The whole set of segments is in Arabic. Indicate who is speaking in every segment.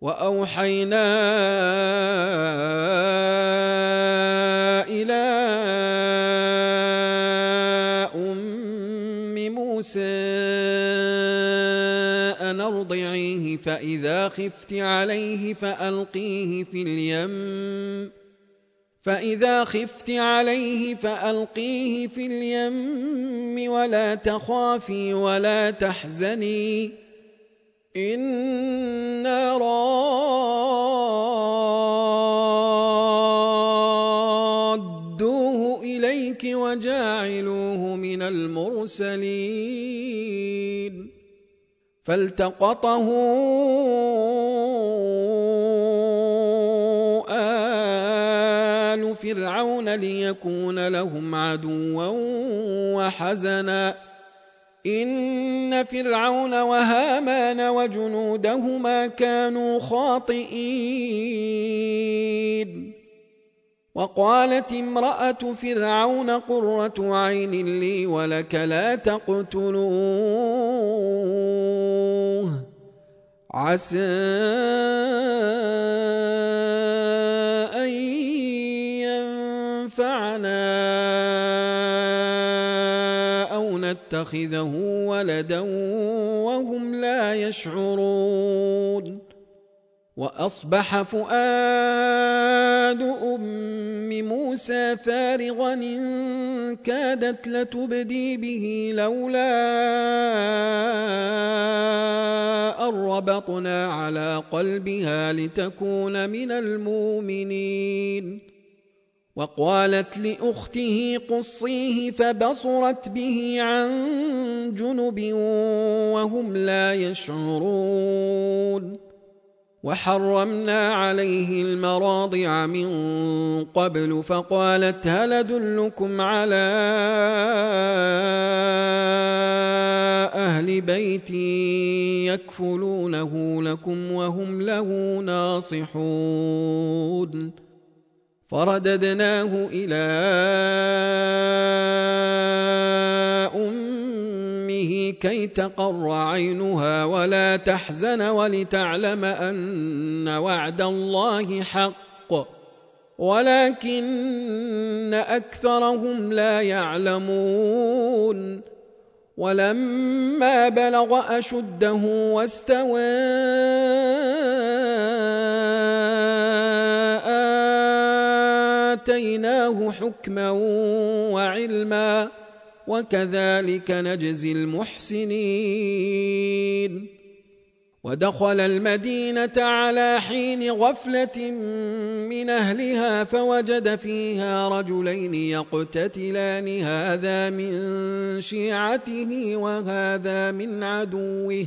Speaker 1: واوحينا الى ام موسى ان ارضعيه فاذا خفت عليه فالقيه في اليم فإذا خفت عليه فألقيه في اليم ولا تخافي ولا تحزني إنا رادوه إليك وجاعلوه من المرسلين فالتقطه آل فرعون ليكون لهم عدوا وحزناً إن فرعون وهامان وجنودهما كانوا خاطئين وقالت امرأة فرعون قرة عين لي ولك لا تقتلوه عسى يتخذه ولدا وهم لا يشعرون واصبح فؤاد ام موسى فارغا ان كادت لتبدي به لولا ان ربطنا على قلبها لتكون من المؤمنين وقالت لأخته قصيه فبصرت به عن جنب وهم لا يشعرون وحرمنا عليه المراضع من قبل فقالت هل ادلكم على اهل بيت يكفلونه لكم وهم له ناصحون فرددناه إلى أمه كي تقر عينها ولا تحزن ولتعلم أن وعد الله حق ولكن أكثرهم لا يعلمون ولما بلغ أشده واستوى واتيناه حكما وعلما وكذلك نجزي المحسنين ودخل المدينه على حين غفله من اهلها فوجد فيها رجلين يقتتلان هذا من شيعته وهذا من عدوه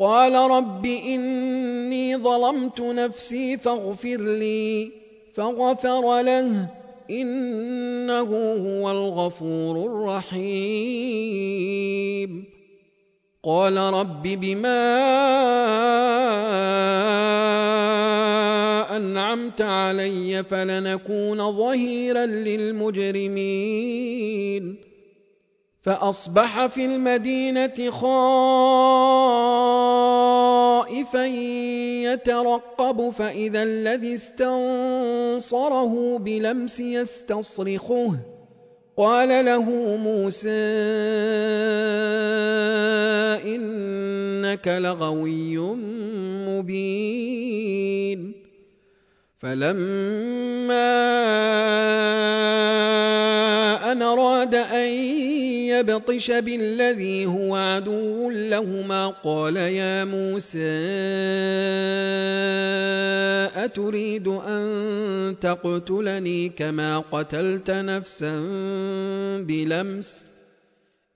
Speaker 1: قال رب إني ظلمت نفسي فاغفر لي فغفر له إنه هو الغفور الرحيم قال رب بما أنعمت علي فلنكون ظهيرا للمجرمين فأصبح في المدينة خائفا يترقب فإذا الذي استنصره بلمس يستصرخه قال له موسى إنك لغوي مبين فلما أن أراد أن يبطش بالذي هو عدو لهما قال يا موسى أتريد أن تقتلني كما قتلت نفسا بلمس ۖ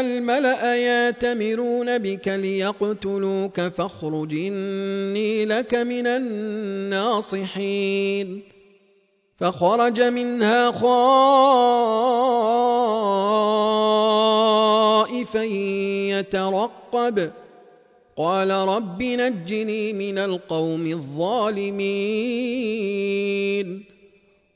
Speaker 1: إن الملأ ياتمرون بك ليقتلوك فاخرج إني لك من الناصحين فخرج منها خائفا يترقب قال رب نجني من القوم الظالمين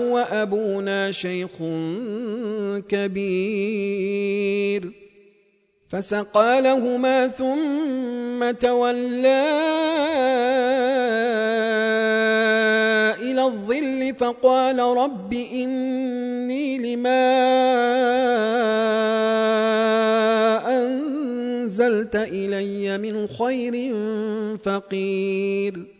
Speaker 1: وابونا شيخ كبير فسقى لهما ثم تولى الى الظل فقال رب اني لما انزلت الي من خير فقير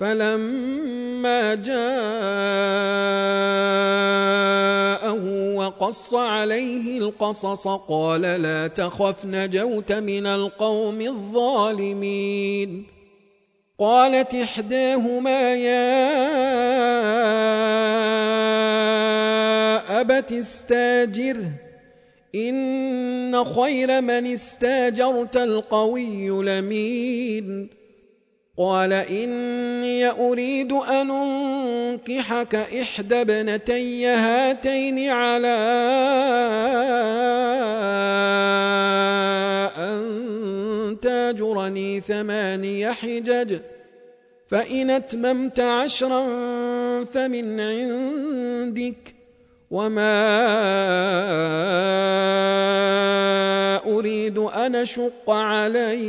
Speaker 1: فلما جاءه وقص عليه القصص قال لا تخف نجوت من القوم الظالمين قالت احداهما يا ابت استاجره ان خير من استاجرت القوي لمين قال إني أريد أن أنكحك إحدى ابنتي هاتين على أن تاجرني ثماني حجج فإن أتممت عشرا فمن عندك وما أريد أن أشق عليك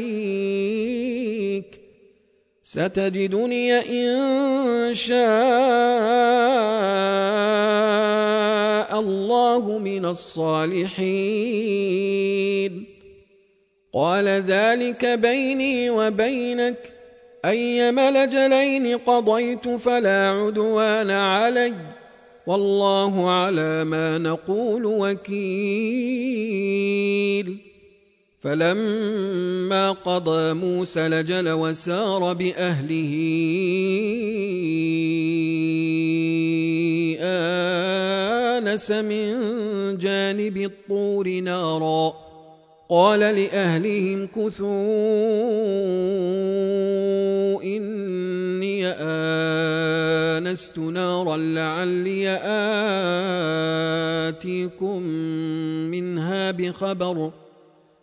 Speaker 1: ستجدني إن شاء الله من الصالحين قال ذلك بيني وبينك أيما لجلين قضيت فلا عدوان علي والله على ما نقول وكيل فلما قضى موسى لجل وسار باهله انس من جانب الطور نارا قال لاهلهم كثوا اني انست نارا لعلي اتيكم منها بخبر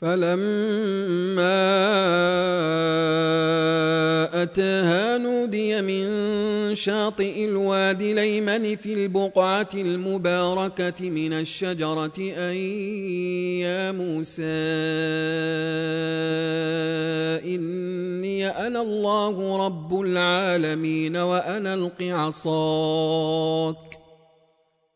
Speaker 1: فلما أتاها نودي من شاطئ الواد ليمن في البقعة المباركة من الشجرة أي يا موسى إني أنا الله رب العالمين وأنا ألق عصاك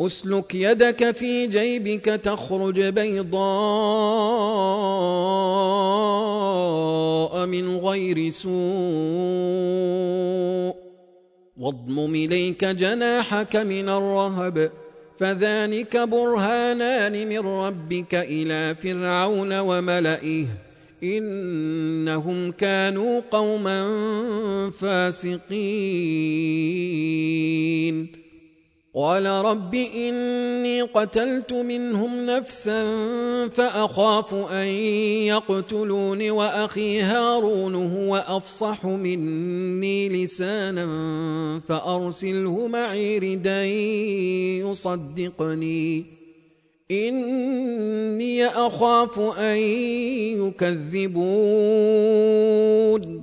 Speaker 1: اسلك يدك في جيبك تخرج بيضاء من غير سوء واضمم اليك جناحك من الرهب فذلك برهانان من ربك الى فرعون وملئه انهم كانوا قوما فاسقين قال رب إني قتلت منهم نفسا فأخاف أن يقتلون وأخي هارون هو أفصح مني لسانا فأرسله معي ردا يصدقني إني أخاف أن يكذبون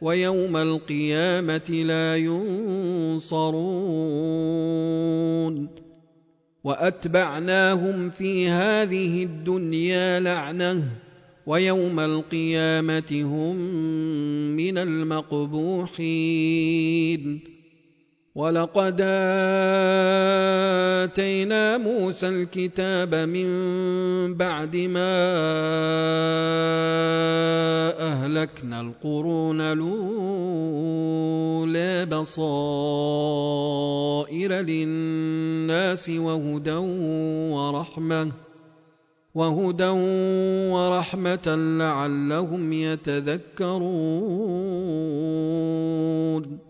Speaker 1: ويوم القيامه لا ينصرون واتبعناهم في هذه الدنيا لعنه ويوم القيامه هم من المقبوحين ولقد اتينا موسى الكتاب من بعد ما اهلكنا القرون الاولى بصائر للناس وهدى ورحمه وهدى ورحمه لعلهم يتذكرون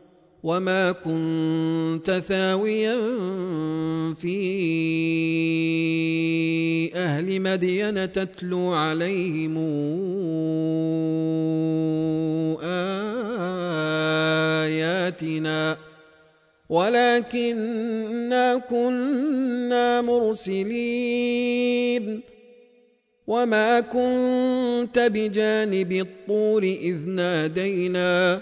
Speaker 1: وما كنت ثاويا في اهل مدين تتلو عليهم اياتنا ولكنا كنا مرسلين وما كنت بجانب الطور اذ نادينا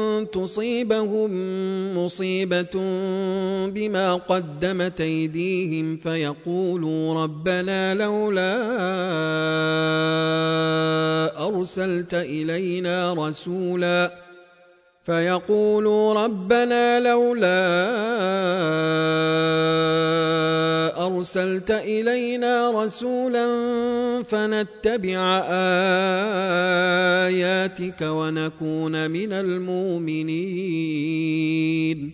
Speaker 1: تصيبهم مصيبه بما قدمت ايديهم فيقولوا ربنا لولا ارسلت الينا رسولا فيقولوا ربنا لولا ارسلت الينا رسولا فنتبع اياتك ونكون من المؤمنين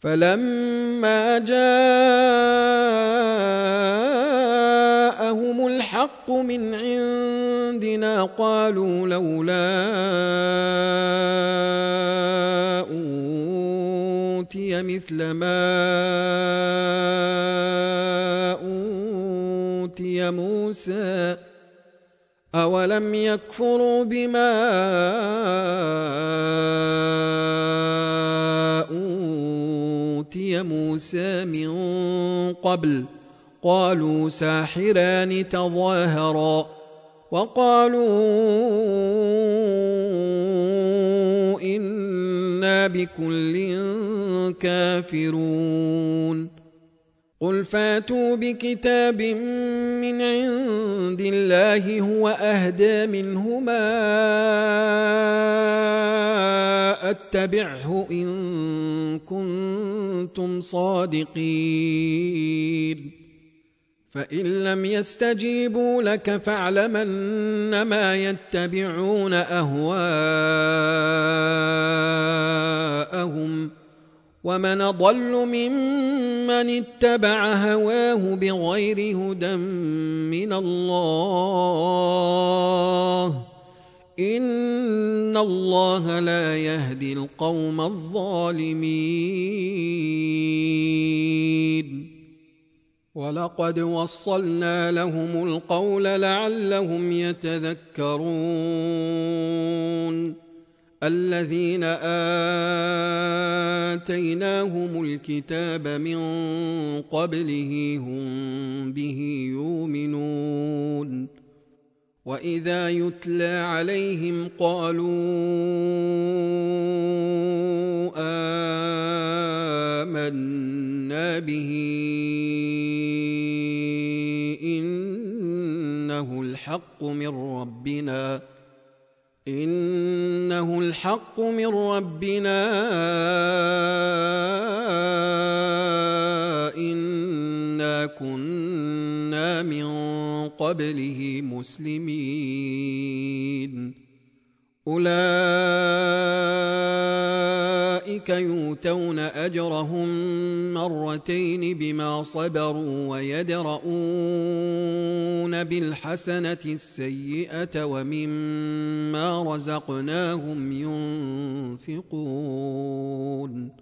Speaker 1: فلما جاءهم الحق من عند جلودنا قالوا لولا أوتي مثل ما أوتي موسى أولم يكفروا بما أوتي موسى من قبل قالوا ساحران تظاهرا وقالوا انا بكل كافرون قل فاتوا بكتاب من عند الله هو اهدى منهما اتبعه ان كنتم صادقين فان لم يستجيبوا لك فاعلم انما يتبعون اهواءهم ومن اضل ممن اتبع هواه بغير هدى من الله ان الله لا يهدي القوم الظالمين ولقد وصلنا لهم القول لعلهم يتذكرون الذين اتيناهم الكتاب من قبله هم به يؤمنون واذا يتلى عليهم قالوا امنا به انه الحق من ربنا انه الحق من ربنا انا كنا من قبله مسلمين اولئك يؤتون اجرهم مرتين بما صبروا ويدرؤون بالحسنه السيئه ومما رزقناهم ينفقون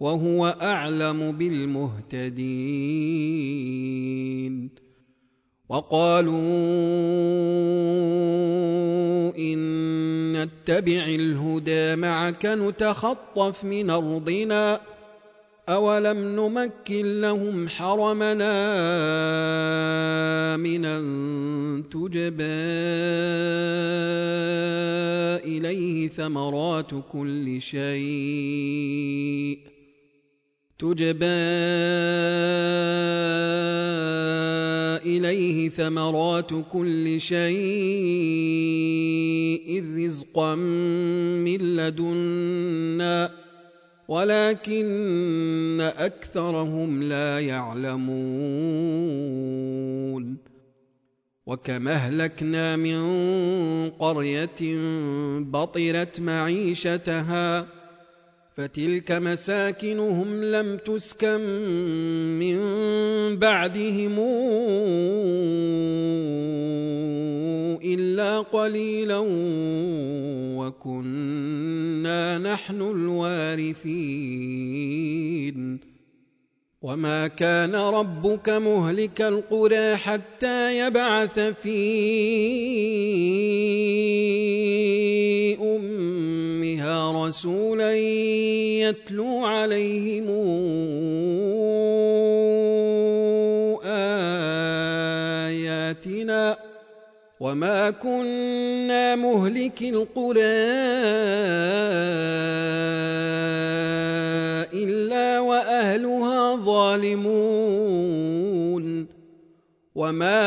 Speaker 1: وهو اعلم بالمهتدين وقالوا ان نتبع الهدى معك نتخطف من ارضنا اولم نمكن لهم حرمنا امنا تجبى اليه ثمرات كل شيء تجبى اليه ثمرات كل شيء رزقا من لدنا ولكن اكثرهم لا يعلمون وكم اهلكنا من قريه بطرت معيشتها فتلك مساكنهم لم تسكن من بعدهم الا قليلا وكنا نحن الوارثين وما كان ربك مهلك القرى حتى يبعث فيه فيها رسولا يتلو عليهم آياتنا وما كنا مهلك القرى إلا وأهلها ظالمون وما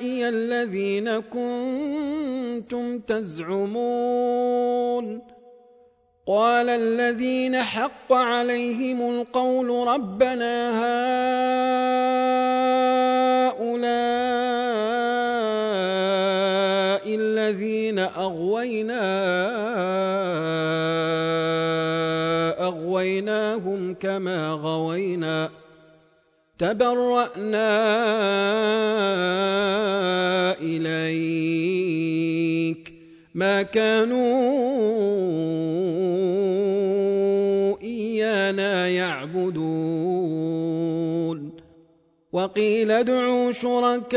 Speaker 1: أولئي الذين كنتم تزعمون قال الذين حق عليهم القول ربنا هؤلاء الذين أغوينا أغويناهم كما غوينا تبرأنا إليك ما كانوا إيانا يعبدون وقيل ادعوا شركاء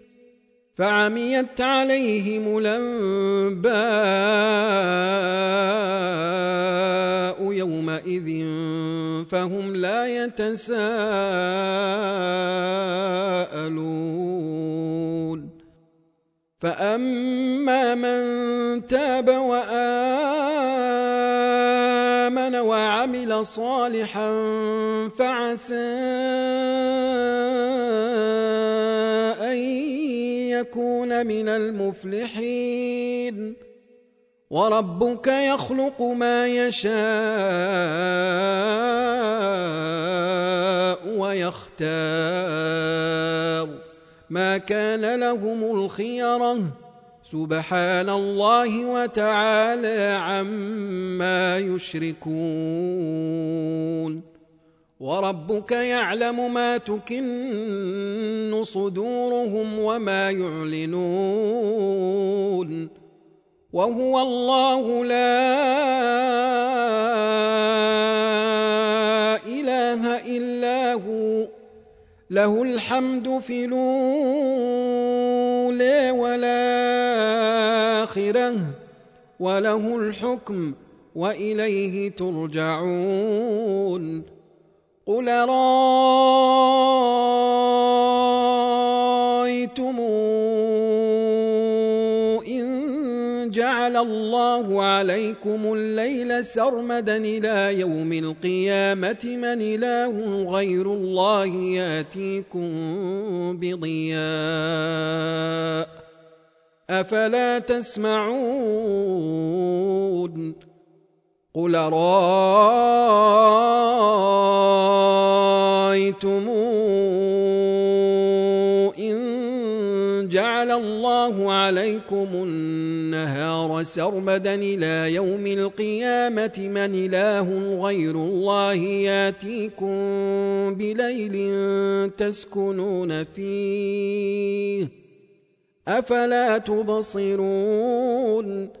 Speaker 1: فعميت عليهم الانباء يومئذ فهم لا يتساءلون فاما من تاب وامن وعمل صالحا فعسى يكون من المفلحين وربك يخلق ما يشاء ويختار ما كان لهم الخيره سبحان الله وتعالى عما يشركون وربك يعلم ما تكن صدورهم وما يعلنون وهو الله لا اله الا هو له الحمد في الاولى والاخره وله الحكم واليه ترجعون قل رايتم ان جعل الله عليكم الليل سرمدا الى يوم القيامه من اله غير الله ياتيكم بضياء افلا تسمعون قل رايتم ان جعل الله عليكم النهار سرمدا الى يوم القيامه من اله غير الله ياتيكم بليل تسكنون فيه افلا تبصرون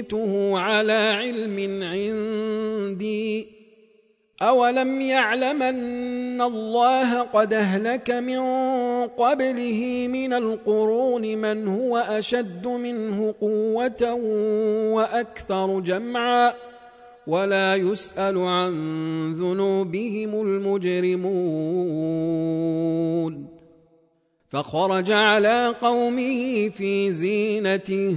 Speaker 1: أوتيته على علم عندي أولم يعلمن الله قد أهلك من قبله من القرون من هو أشد منه قوة وأكثر جمعا ولا يسأل عن ذنوبهم المجرمون فخرج على قومه في زينته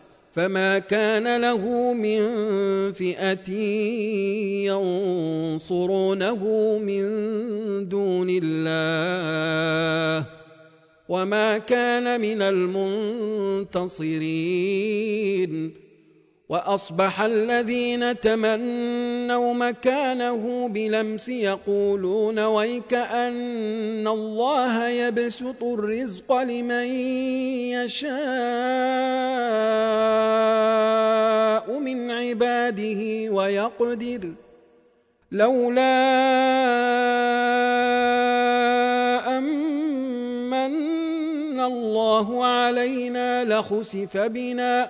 Speaker 1: فما كان له من فئه ينصرونه من دون الله وما كان من المنتصرين وأصبح الذين تمنوا مكانه بلمس يقولون ويك أن الله يبسط الرزق لمن يشاء من عباده ويقدر لولا أمن الله علينا لخسف بنا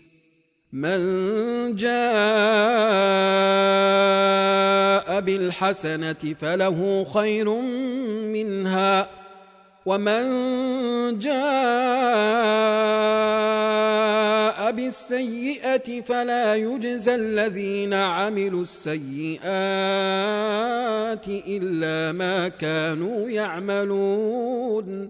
Speaker 1: من جاء بالحسنه فله خير منها ومن جاء بالسيئه فلا يجزى الذين عملوا السيئات الا ما كانوا يعملون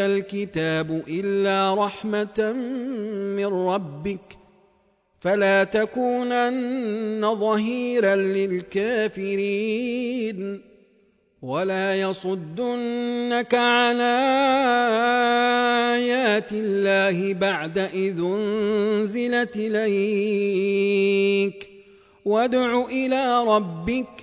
Speaker 1: ذلك الكتاب إلا رحمة من ربك فلا تكونن ظهيرا للكافرين ولا يصدنك عن آيات الله بعد إذ أنزلت إليك وادع إلى ربك ۖ